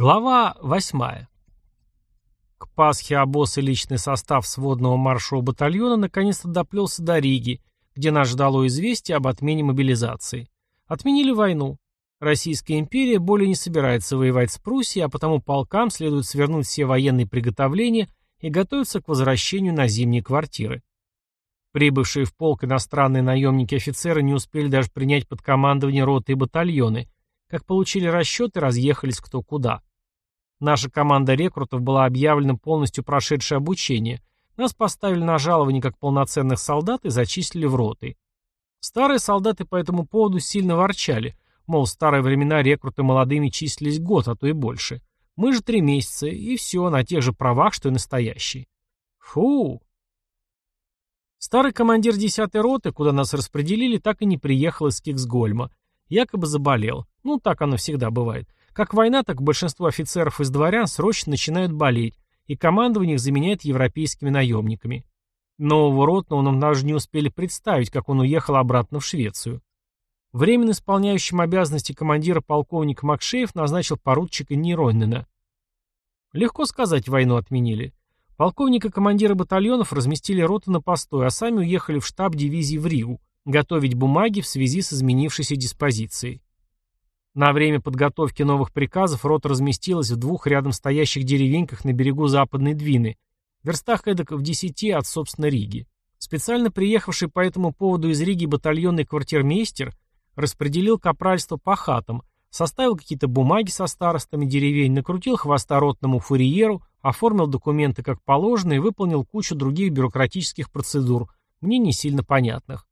Глава восьмая. К Пасхе обоз и личный состав сводного маршевого батальона наконец-то доплелся до Риги, где нас ждало известие об отмене мобилизации. Отменили войну. Российская империя более не собирается воевать с Пруссией, а потому полкам следует свернуть все военные приготовления и готовиться к возвращению на зимние квартиры. Прибывшие в полк иностранные наемники-офицеры не успели даже принять под командование роты и батальоны – как получили расчеты, разъехались кто куда. Наша команда рекрутов была объявлена полностью прошедшее обучение. Нас поставили на жалование как полноценных солдат и зачислили в роты. Старые солдаты по этому поводу сильно ворчали, мол, в старые времена рекруты молодыми числились год, а то и больше. Мы же три месяца, и все, на тех же правах, что и настоящие. Фу! Старый командир 10-й роты, куда нас распределили, так и не приехал из Киксгольма. Якобы заболел. Ну, так оно всегда бывает. Как война, так большинство офицеров из дворян срочно начинают болеть, и командование их заменяет европейскими наемниками. Нового ротного нам даже не успели представить, как он уехал обратно в Швецию. Временно исполняющим обязанности командира полковник Макшеев назначил поручика Неронина. Легко сказать, войну отменили. Полковника командира батальонов разместили роты на постой, а сами уехали в штаб дивизии в Ригу, готовить бумаги в связи с изменившейся диспозицией. На время подготовки новых приказов рота разместилась в двух рядом стоящих деревеньках на берегу Западной Двины, в верстах эдак в десяти от, собственно, Риги. Специально приехавший по этому поводу из Риги батальонный квартирмейстер распределил капральство по хатам, составил какие-то бумаги со старостами деревень, накрутил хвоста ротному фурьеру, оформил документы как положено и выполнил кучу других бюрократических процедур, мне не сильно понятных.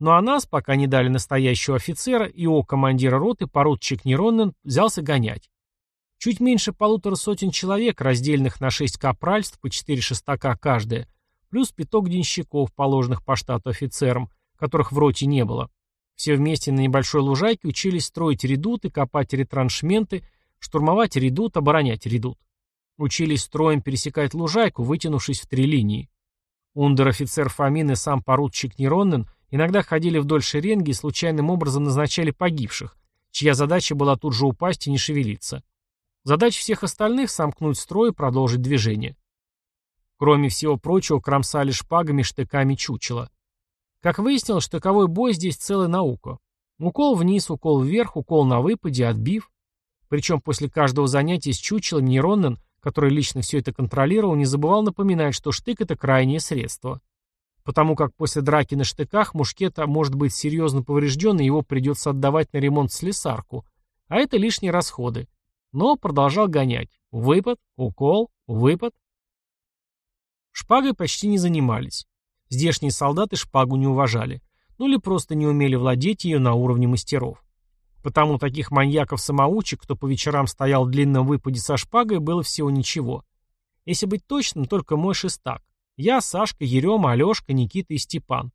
Ну а нас, пока не дали настоящего офицера, и о командира роты, поручик Неронен, взялся гонять. Чуть меньше полутора сотен человек, раздельных на шесть капральств, по четыре шестака каждое, плюс пяток денщиков, положенных по штату офицерам, которых в роте не было. Все вместе на небольшой лужайке учились строить редуты, копать ретраншменты, штурмовать редут, оборонять редут. Учились строем пересекать лужайку, вытянувшись в три линии. Ундер-офицер Фомин и сам поручик Неронен – Иногда ходили вдоль шеренги и случайным образом назначали погибших, чья задача была тут же упасть и не шевелиться. Задача всех остальных — сомкнуть строй и продолжить движение. Кроме всего прочего, кромсали шпагами, штыками чучела. Как выяснилось, штыковой бой здесь целая наука. Укол вниз, укол вверх, укол на выпаде, отбив. Причем после каждого занятия с чучелом Неронен, который лично все это контролировал, не забывал напоминать, что штык — это крайнее средство потому как после драки на штыках мушкета может быть серьезно поврежден, и его придется отдавать на ремонт слесарку, а это лишние расходы. Но продолжал гонять. Выпад, укол, выпад. Шпагой почти не занимались. Здешние солдаты шпагу не уважали. Ну или просто не умели владеть ее на уровне мастеров. Потому таких маньяков-самоучек, кто по вечерам стоял в длинном выпаде со шпагой, было всего ничего. Если быть точным, только мой шестак. Я, Сашка, Ерема, Алешка, Никита и Степан.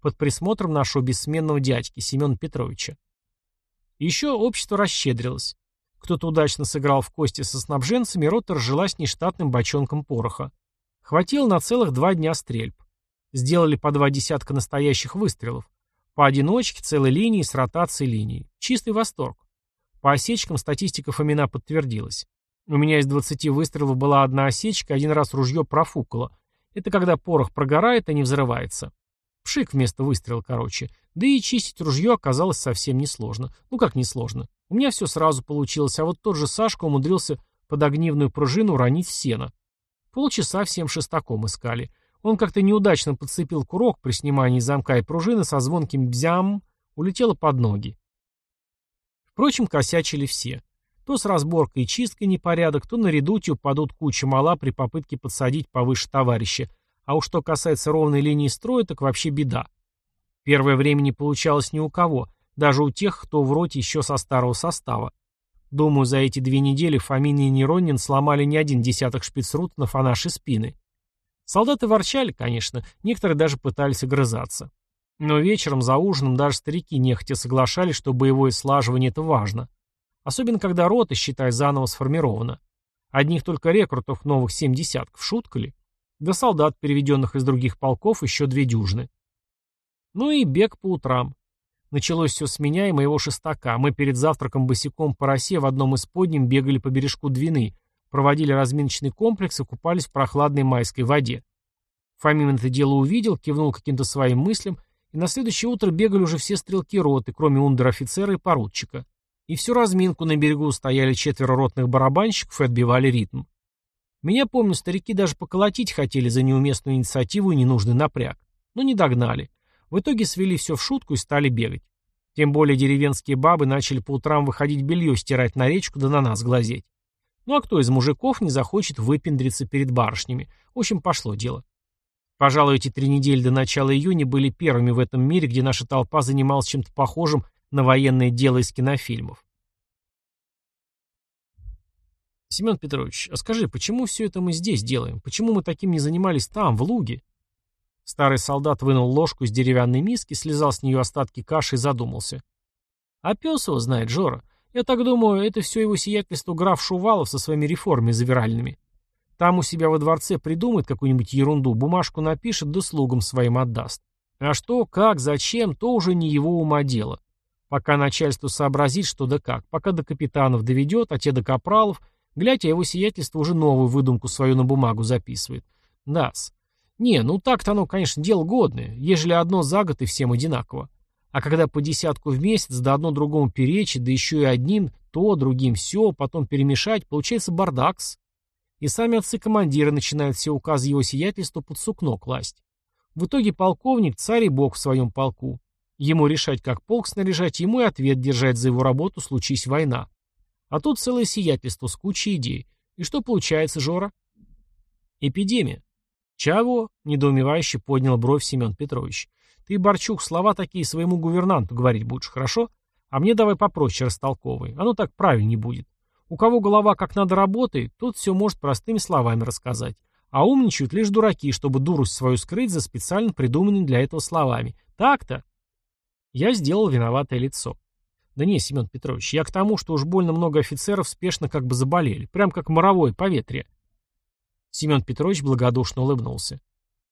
Под присмотром нашего бессменного дядьки, Семена Петровича. Еще общество расщедрилось. Кто-то удачно сыграл в кости со снабженцами, рота разжилась нештатным бочонком пороха. Хватило на целых два дня стрельб. Сделали по два десятка настоящих выстрелов. Поодиночке, целой линии, с ротацией линий. Чистый восторг. По осечкам статистика Фомина подтвердилась. У меня из 20 выстрелов была одна осечка, один раз ружье профукало, это когда порох прогорает, а не взрывается. Пшик вместо выстрела, короче. Да и чистить ружье оказалось совсем несложно. Ну как несложно? У меня все сразу получилось, а вот тот же Сашка умудрился под огнивную пружину уронить в сено. Полчаса всем шестаком искали. Он как-то неудачно подцепил курок при снимании замка и пружины со звонким бзям, улетела под ноги. Впрочем, косячили все. То с разборкой и чисткой непорядок, то на редутью падут куча мала при попытке подсадить повыше товарища. А уж что касается ровной линии строя, так вообще беда. Первое время не получалось ни у кого, даже у тех, кто в роте еще со старого состава. Думаю, за эти две недели Фомин и Неронин сломали не один десяток шпицрутнов, а наши спины. Солдаты ворчали, конечно, некоторые даже пытались огрызаться. Но вечером за ужином даже старики нехотя соглашались, что боевое слаживание – это важно. Особенно, когда рота, считай, заново сформирована. Одних только рекрутов новых семь десятков, шутка ли? Да солдат, переведенных из других полков, еще две дюжины. Ну и бег по утрам. Началось все с меня и моего шестака. Мы перед завтраком босиком по росе в одном из подним бегали по бережку Двины, проводили разминочный комплекс и купались в прохладной майской воде. Фомин это дело увидел, кивнул каким-то своим мыслям, и на следующее утро бегали уже все стрелки роты, кроме ундер-офицера и поручика. И всю разминку на берегу стояли четверо ротных барабанщиков и отбивали ритм. Меня, помню, старики даже поколотить хотели за неуместную инициативу и ненужный напряг. Но не догнали. В итоге свели все в шутку и стали бегать. Тем более деревенские бабы начали по утрам выходить белье стирать на речку да на нас глазеть. Ну а кто из мужиков не захочет выпендриться перед барышнями? В общем, пошло дело. Пожалуй, эти три недели до начала июня были первыми в этом мире, где наша толпа занималась чем-то похожим на военное дело из кинофильмов. Семен Петрович, а скажи, почему все это мы здесь делаем? Почему мы таким не занимались там, в луге? Старый солдат вынул ложку из деревянной миски, слезал с нее остатки каши и задумался. А пес его знает, Жора. Я так думаю, это все его сиятельство граф Шувалов со своими реформами завиральными. Там у себя во дворце придумает какую-нибудь ерунду, бумажку напишет, да слугам своим отдаст. А что, как, зачем, то уже не его ума дело. Пока начальство сообразит, что да как, пока до капитанов доведет, а те до капралов, глядь, а его сиятельство уже новую выдумку свою на бумагу записывает. Да-с. Не, ну так-то оно, конечно, дело годное, ежели одно за год и всем одинаково. А когда по десятку в месяц, да одно другому перечит, да еще и одним то, другим все, потом перемешать, получается бардакс. И сами отцы-командиры начинают все указы его сиятельства под сукно класть. В итоге полковник царь и бог в своем полку. Ему решать, как полк снаряжать, ему и ответ держать за его работу, случись война. А тут целое сиятельство с кучей идей. И что получается, Жора? Эпидемия. «Чего?» — недоумевающе поднял бровь Семен Петрович. «Ты, Борчук, слова такие своему гувернанту говорить будешь, хорошо? А мне давай попроще растолковывай. Оно так правильнее будет. У кого голова как надо работает, тот все может простыми словами рассказать. А умничают лишь дураки, чтобы дурость свою скрыть за специально придуманными для этого словами. Так-то?» Я сделал виноватое лицо. «Да не, Семен Петрович, я к тому, что уж больно много офицеров спешно как бы заболели. Прям как моровое поветрие. Семен Петрович благодушно улыбнулся.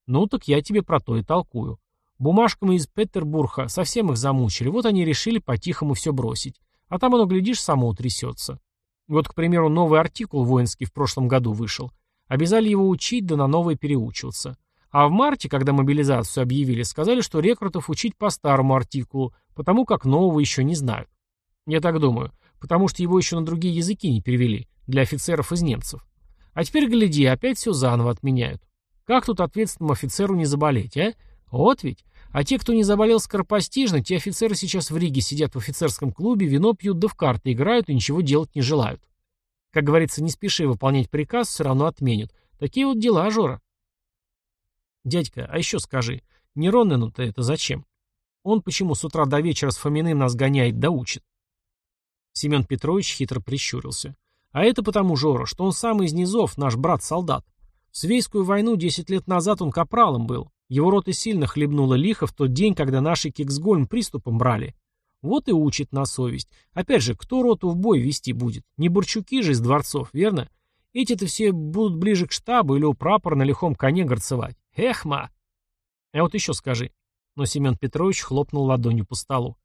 «Ну так я тебе про то и толкую. Бумажками из Петербурга совсем их замучили, вот они решили по-тихому все бросить. А там оно, глядишь, само утрясется. Вот, к примеру, новый артикул воинский в прошлом году вышел. Обязали его учить, да на новое переучиваться. А в марте, когда мобилизацию объявили, сказали, что рекрутов учить по старому артикулу, потому как нового еще не знают. Я так думаю, потому что его еще на другие языки не перевели, для офицеров из немцев. А теперь гляди, опять все заново отменяют. Как тут ответственному офицеру не заболеть, а? Вот ведь. А те, кто не заболел скоропостижно, те офицеры сейчас в Риге сидят в офицерском клубе, вино пьют да в карты играют и ничего делать не желают. Как говорится, не спеши выполнять приказ, все равно отменят. Такие вот дела, Жора. Дядька, а еще скажи, не Роннену-то это зачем? Он почему с утра до вечера с Фоминым нас гоняет да учит? Семен Петрович хитро прищурился. А это потому, Жора, что он сам из низов, наш брат-солдат. В Свейскую войну 10 лет назад он капралом был. Его роты сильно хлебнуло лихо в тот день, когда наши Киксгольм приступом брали. Вот и учит на совесть. Опять же, кто роту в бой вести будет? Не бурчуки же из дворцов, верно? Эти-то все будут ближе к штабу или у прапора на лихом коне горцевать. Эхма! А вот еще скажи. Но Семен Петрович хлопнул ладонью по столу.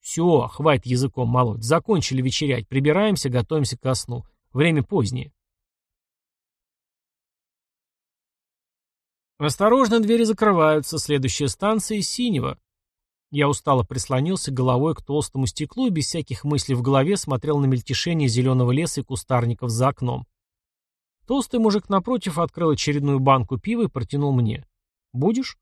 Все, хватит языком молоть. Закончили вечерять. Прибираемся, готовимся ко сну. Время позднее. Осторожно, двери закрываются. Следующая станция — Синего. Я устало прислонился головой к толстому стеклу и без всяких мыслей в голове смотрел на мельтешение зеленого леса и кустарников за окном. Толстый мужик напротив открыл очередную банку пива и протянул мне. «Будешь?»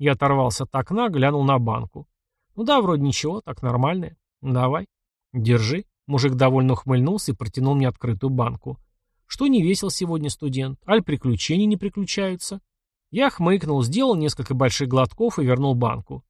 Я оторвался от окна, глянул на банку. «Ну да, вроде ничего, так нормально. Давай. Держи». Мужик довольно ухмыльнулся и протянул мне открытую банку. Что не весел сегодня студент? Аль приключений не приключаются? Я хмыкнул, сделал несколько больших глотков и вернул банку.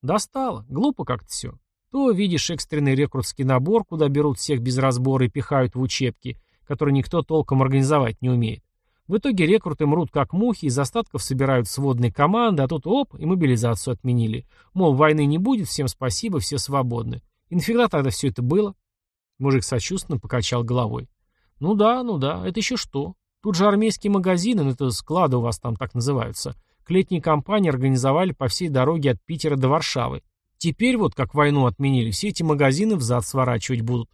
Достало. Глупо как-то все. То видишь экстренный рекрутский набор, куда берут всех без разбора и пихают в учебки, которые никто толком организовать не умеет. В итоге рекруты мрут как мухи, из остатков собирают сводные команды, а тут оп, и мобилизацию отменили. Мол, войны не будет, всем спасибо, все свободны. И нафига тогда все это было? Мужик сочувственно покачал головой. «Ну да, ну да, это еще что? Тут же армейские магазины, ну это склады у вас там так называются. К летней кампании организовали по всей дороге от Питера до Варшавы. Теперь вот, как войну отменили, все эти магазины взад сворачивать будут.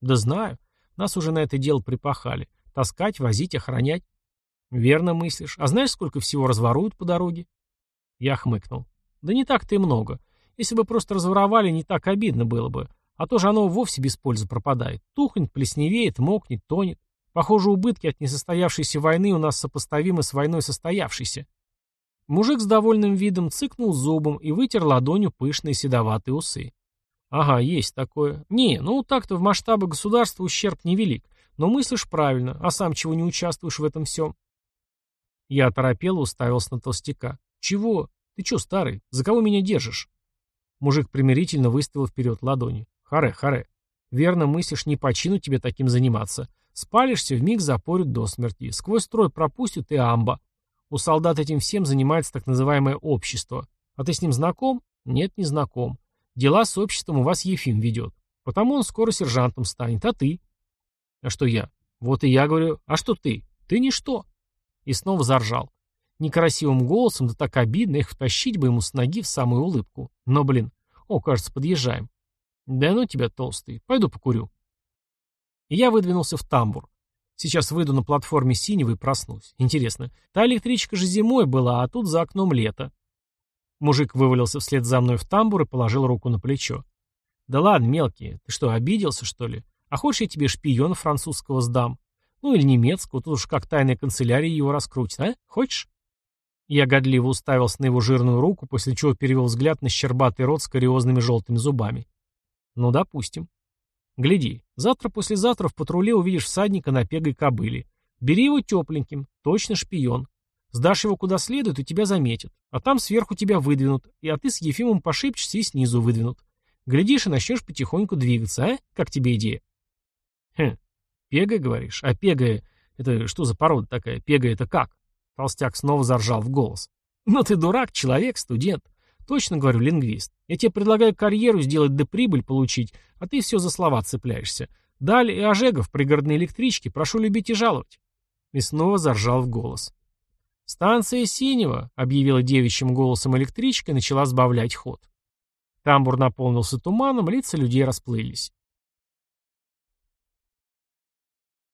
Да знаю. Нас уже на это дело припахали. Таскать, возить, охранять. Верно мыслишь. А знаешь, сколько всего разворуют по дороге? Я хмыкнул. Да не так-то и много. Если бы просто разворовали, не так обидно было бы. А то же оно вовсе без пользы пропадает. Тухнет, плесневеет, мокнет, тонет. Похоже, убытки от несостоявшейся войны у нас сопоставимы с войной состоявшейся. Мужик с довольным видом цыкнул зубом и вытер ладонью пышные седоватые усы. Ага, есть такое. Не, ну так-то в масштабы государства ущерб невелик. Но мыслишь правильно, а сам чего не участвуешь в этом всем? Я оторопел уставился на толстяка. Чего? Ты че, старый? За кого меня держишь? Мужик примирительно выставил вперед ладони. Харе, харе. Верно мыслишь, не почину тебе таким заниматься. Спалишься, вмиг запорят до смерти. Сквозь строй пропустят и амба. У солдат этим всем занимается так называемое общество. А ты с ним знаком? Нет, не знаком. Дела с обществом у вас Ефим ведет. Потому он скоро сержантом станет, а ты? А что я? Вот и я говорю, а что ты? Ты ничто. И снова заржал. Некрасивым голосом, да так обидно, их втащить бы ему с ноги в самую улыбку. Но, блин, о, кажется, подъезжаем. Да ну тебя, толстый, пойду покурю. И я выдвинулся в тамбур. Сейчас выйду на платформе синего и проснусь. Интересно, та электричка же зимой была, а тут за окном лето. Мужик вывалился вслед за мной в тамбур и положил руку на плечо. Да ладно, мелкий, ты что, обиделся, что ли? А хочешь, я тебе шпиона французского сдам? Ну или немецкого, тут уж как тайная канцелярия его раскрутит, а? Хочешь? Я годливо уставился на его жирную руку, после чего перевел взгляд на щербатый рот с кариозными желтыми зубами. Ну, допустим. Гляди, завтра-послезавтра в патруле увидишь всадника на пегой кобыле. Бери его тепленьким, точно шпион. Сдашь его куда следует, и тебя заметят. А там сверху тебя выдвинут, и а ты с Ефимом пошепчешься и снизу выдвинут. Глядишь и начнешь потихоньку двигаться, а? Как тебе идея? Хм, пега, говоришь? А пега — это что за порода такая? Пега — это как? Толстяк снова заржал в голос. Ну ты дурак, человек, студент. Точно говорю, лингвист. Я тебе предлагаю карьеру сделать да прибыль получить, а ты все за слова цепляешься. Далее и Ожегов, пригородные электрички, прошу любить и жаловать. И снова заржал в голос. «Станция Синего», — объявила девичьим голосом электричка и начала сбавлять ход. Тамбур наполнился туманом, лица людей расплылись.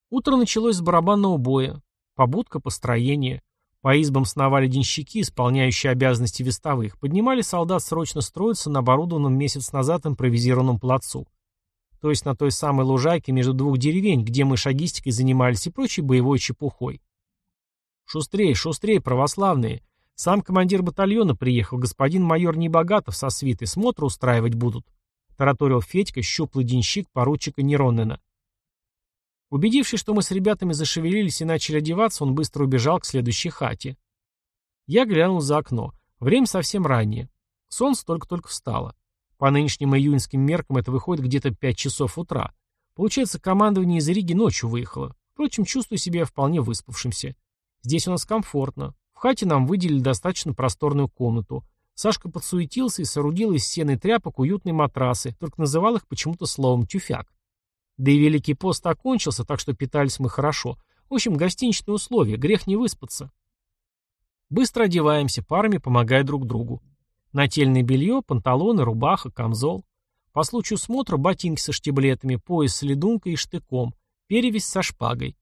Утро началось с барабанного боя. Побудка, построение. По избам сновали денщики, исполняющие обязанности вестовых, поднимали солдат срочно строиться на оборудованном месяц назад импровизированном плацу. То есть на той самой лужайке между двух деревень, где мы шагистикой занимались и прочей боевой чепухой. «Шустрей, шустрей, православные! Сам командир батальона приехал, господин майор Небогатов со свитой, смотр устраивать будут», тараторил Федька, щуплый денщик поручика Неронена. Убедившись, что мы с ребятами зашевелились и начали одеваться, он быстро убежал к следующей хате. Я глянул за окно. Время совсем раннее. Солнце только-только встало. По нынешним июньским меркам это выходит где-то 5 часов утра. Получается, командование из Риги ночью выехало. Впрочем, чувствую себя вполне выспавшимся. Здесь у нас комфортно. В хате нам выделили достаточно просторную комнату. Сашка подсуетился и соорудил из сены и тряпок уютные матрасы, только называл их почему-то словом «тюфяк». Да и Великий пост окончился, так что питались мы хорошо. В общем, гостиничные условия, грех не выспаться. Быстро одеваемся, парами помогая друг другу. Нательное белье, панталоны, рубаха, камзол. По случаю смотра ботинки со штиблетами, пояс с ледункой и штыком, перевязь со шпагой.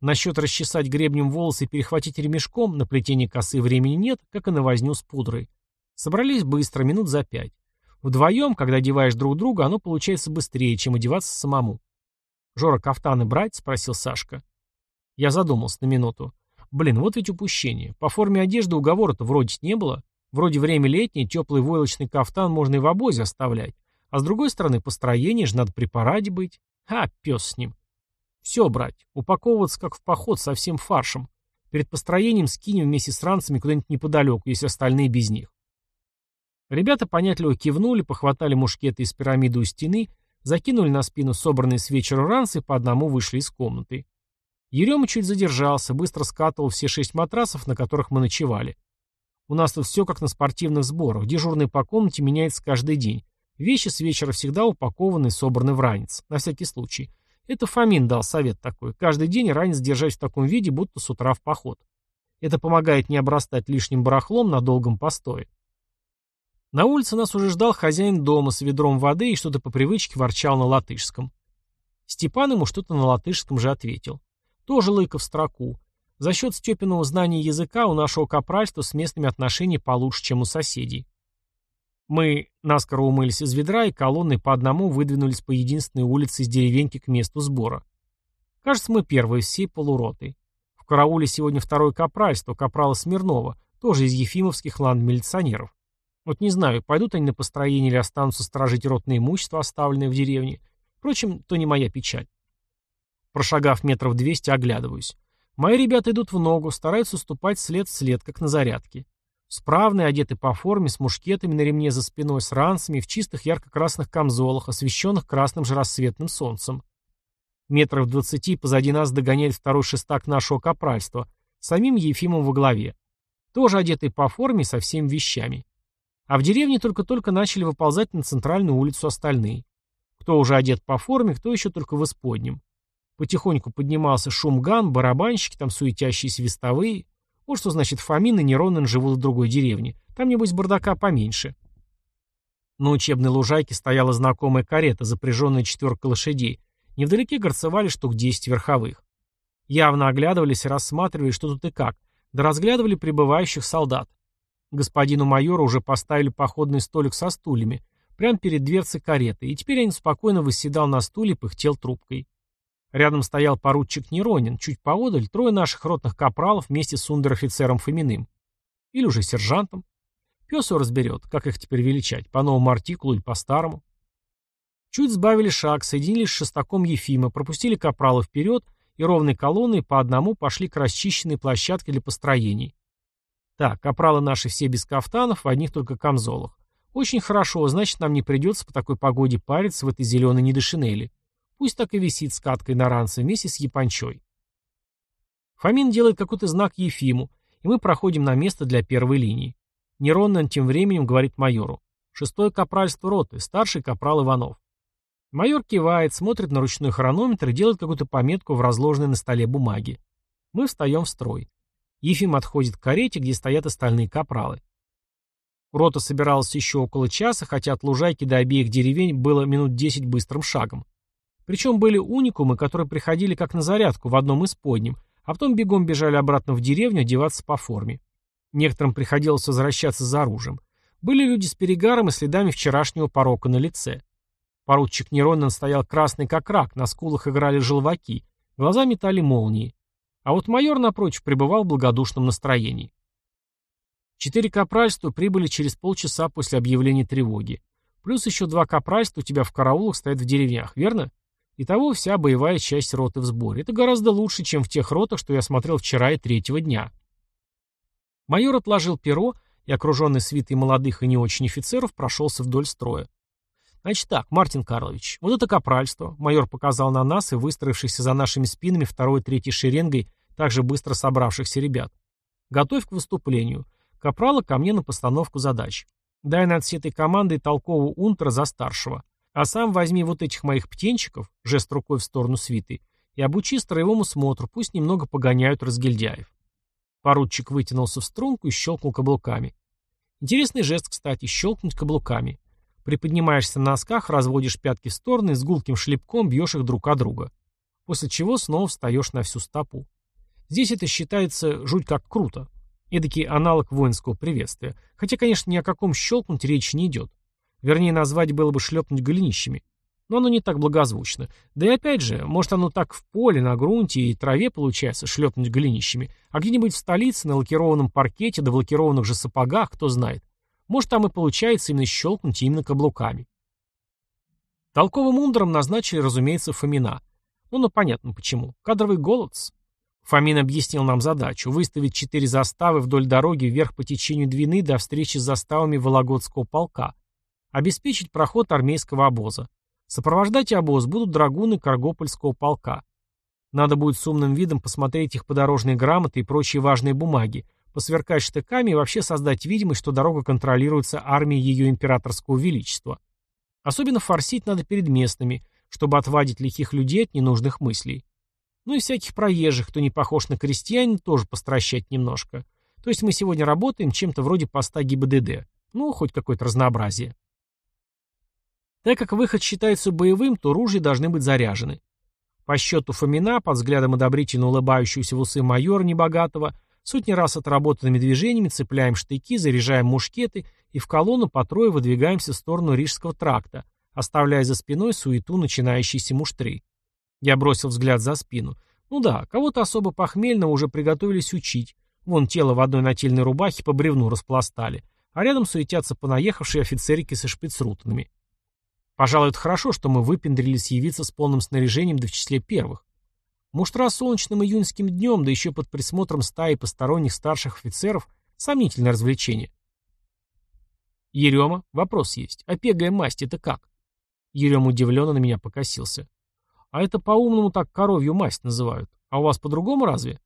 Насчет расчесать гребнем волосы и перехватить ремешком, на плетение косы времени нет, как и на возню с пудрой. Собрались быстро, минут за пять. Вдвоем, когда одеваешь друг друга, оно получается быстрее, чем одеваться самому. «Жора, кафтаны брать?» — спросил Сашка. Я задумался на минуту. Блин, вот ведь упущение. По форме одежды уговора-то вроде не было. Вроде время летнее, теплый войлочный кафтан можно и в обозе оставлять. А с другой стороны, построение же надо при параде быть. А, пес с ним. Все, брать, упаковываться как в поход со всем фаршем. Перед построением скинем вместе с ранцами куда-нибудь неподалеку, если остальные без них. Ребята понятливо кивнули, похватали мушкеты из пирамиды у стены закинули на спину собранные с вечера ранцы, по одному вышли из комнаты. Ерема чуть задержался, быстро скатывал все шесть матрасов, на которых мы ночевали. У нас тут все как на спортивных сборах, дежурный по комнате меняется каждый день. Вещи с вечера всегда упакованы и собраны в ранец, на всякий случай. Это Фомин дал совет такой, каждый день ранец держать в таком виде, будто с утра в поход. Это помогает не обрастать лишним барахлом на долгом постое. На улице нас уже ждал хозяин дома с ведром воды и что-то по привычке ворчал на латышском. Степан ему что-то на латышском же ответил. Тоже в строку. За счет Степиного знания языка у нашего капральства с местными отношения получше, чем у соседей. Мы наскоро умылись из ведра и колонной по одному выдвинулись по единственной улице из деревеньки к месту сбора. Кажется, мы первые всей полуроты. В карауле сегодня второе капральство, капрала Смирнова, тоже из ефимовских ландмилиционеров. Вот не знаю, пойдут они на построение или останутся сторожить ротное имущество, оставленное в деревне. Впрочем, то не моя печаль. Прошагав метров двести, оглядываюсь. Мои ребята идут в ногу, стараются ступать след в след, как на зарядке. Справные, одеты по форме, с мушкетами на ремне за спиной, с ранцами, в чистых ярко-красных камзолах, освещенных красным же рассветным солнцем. Метров двадцати позади нас догоняет второй шестак нашего капральства, самим Ефимом во главе. Тоже одетый по форме со всеми вещами. А в деревне только-только начали выползать на центральную улицу остальные. Кто уже одет по форме, кто еще только в исподнем. Потихоньку поднимался шум ган, барабанщики, там суетящиеся вестовые. Вот что значит Фомин и Неронен живут в другой деревне. Там, небось, бардака поменьше. На учебной лужайке стояла знакомая карета, запряженная четверкой лошадей. Невдалеке горцевали штук десять верховых. Явно оглядывались и рассматривали, что тут и как, да разглядывали прибывающих солдат. Господину майору уже поставили походный столик со стульями, прямо перед дверцей кареты, и теперь он спокойно восседал на стуле и пыхтел трубкой. Рядом стоял поручик Неронин, чуть поодаль трое наших ротных капралов вместе с ундер-офицером Фоминым. Или уже сержантом. Пес его разберет, как их теперь величать, по новому артикулу или по старому. Чуть сбавили шаг, соединились с шестаком Ефима, пропустили капрала вперед и ровной колонной по одному пошли к расчищенной площадке для построений. Так, капралы наши все без кафтанов, в одних только камзолах. Очень хорошо, значит, нам не придется по такой погоде париться в этой зеленой недошинели. Пусть так и висит скаткой на ранце вместе с Япончой. Фомин делает какой-то знак Ефиму, и мы проходим на место для первой линии. Нероннен тем временем говорит майору. Шестое капральство роты, старший капрал Иванов. Майор кивает, смотрит на ручной хронометр и делает какую-то пометку в разложенной на столе бумаге. Мы встаем в строй. Ефим отходит к карете, где стоят остальные капралы. Рота собиралась еще около часа, хотя от лужайки до обеих деревень было минут десять быстрым шагом. Причем были уникумы, которые приходили как на зарядку в одном из подним, а потом бегом бежали обратно в деревню одеваться по форме. Некоторым приходилось возвращаться за оружием. Были люди с перегаром и следами вчерашнего порока на лице. Поручик Неронен стоял красный как рак, на скулах играли желваки, глаза метали молнии. А вот майор, напротив, пребывал в благодушном настроении. Четыре капральства прибыли через полчаса после объявления тревоги. Плюс еще два капральства у тебя в караулах стоят в деревнях, верно? Итого вся боевая часть роты в сборе. Это гораздо лучше, чем в тех ротах, что я смотрел вчера и третьего дня. Майор отложил перо и, окруженный свитой молодых и не очень офицеров, прошелся вдоль строя. Значит так, Мартин Карлович, вот это капральство. Майор показал на нас и выстроившихся за нашими спинами второй и третьей шеренгой также быстро собравшихся ребят. Готовь к выступлению. Капрала ко мне на постановку задач. Дай над всей этой командой толкового унтера за старшего. А сам возьми вот этих моих птенчиков, жест рукой в сторону свиты, и обучи строевому смотру, пусть немного погоняют разгильдяев. Поручик вытянулся в струнку и щелкнул каблуками. Интересный жест, кстати, щелкнуть каблуками. Приподнимаешься на носках, разводишь пятки в стороны с гулким шлепком бьешь их друг о друга. После чего снова встаешь на всю стопу. Здесь это считается жуть как круто. Эдакий аналог воинского приветствия. Хотя, конечно, ни о каком щелкнуть речи не идет. Вернее, назвать было бы шлепнуть голенищами. Но оно не так благозвучно. Да и опять же, может оно так в поле, на грунте и траве получается шлепнуть голенищами, а где-нибудь в столице, на лакированном паркете, да в лакированных же сапогах, кто знает. Может там и получается именно щелкнуть именно каблуками. Толковым ундером назначили, разумеется, Фомина. Ну, ну понятно почему. Кадровый голод. Фомин объяснил нам задачу – выставить четыре заставы вдоль дороги вверх по течению Двины до встречи с заставами Вологодского полка – Обеспечить проход армейского обоза. Сопровождать обоз будут драгуны Каргопольского полка. Надо будет с умным видом посмотреть их подорожные грамоты и прочие важные бумаги, посверкать штыками и вообще создать видимость, что дорога контролируется армией ее императорского величества. Особенно форсить надо перед местными, чтобы отвадить лихих людей от ненужных мыслей. Ну и всяких проезжих, кто не похож на крестьянина, тоже постращать немножко. То есть мы сегодня работаем чем-то вроде поста ГИБДД. Ну, хоть какое-то разнообразие. Так как выход считается боевым, то ружья должны быть заряжены. По счету Фомина, под взглядом одобрительно улыбающегося в усы майора небогатого, сотни раз отработанными движениями цепляем штыки, заряжаем мушкеты и в колонну по трое выдвигаемся в сторону Рижского тракта, оставляя за спиной суету начинающейся муштры. Я бросил взгляд за спину. Ну да, кого-то особо похмельного уже приготовились учить. Вон тело в одной нательной рубахе по бревну распластали, а рядом суетятся понаехавшие офицерики со шпицрутанами. Пожалуй, это хорошо, что мы выпендрились явиться с полным снаряжением да в числе первых. Муштра солнечным июньским днем, да еще под присмотром стаи посторонних старших офицеров, сомнительное развлечение. Ерема, вопрос есть. А пегая масть это как? Ерем удивленно на меня покосился. А это по-умному так коровью масть называют. А у вас по-другому разве?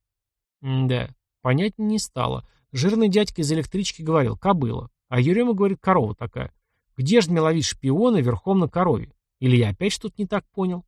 М да, понять не стало. Жирный дядька из электрички говорил, кобыла. А Ерема говорит, корова такая. Где же мне ловить шпиона верхом на корове? Или я опять что-то не так понял?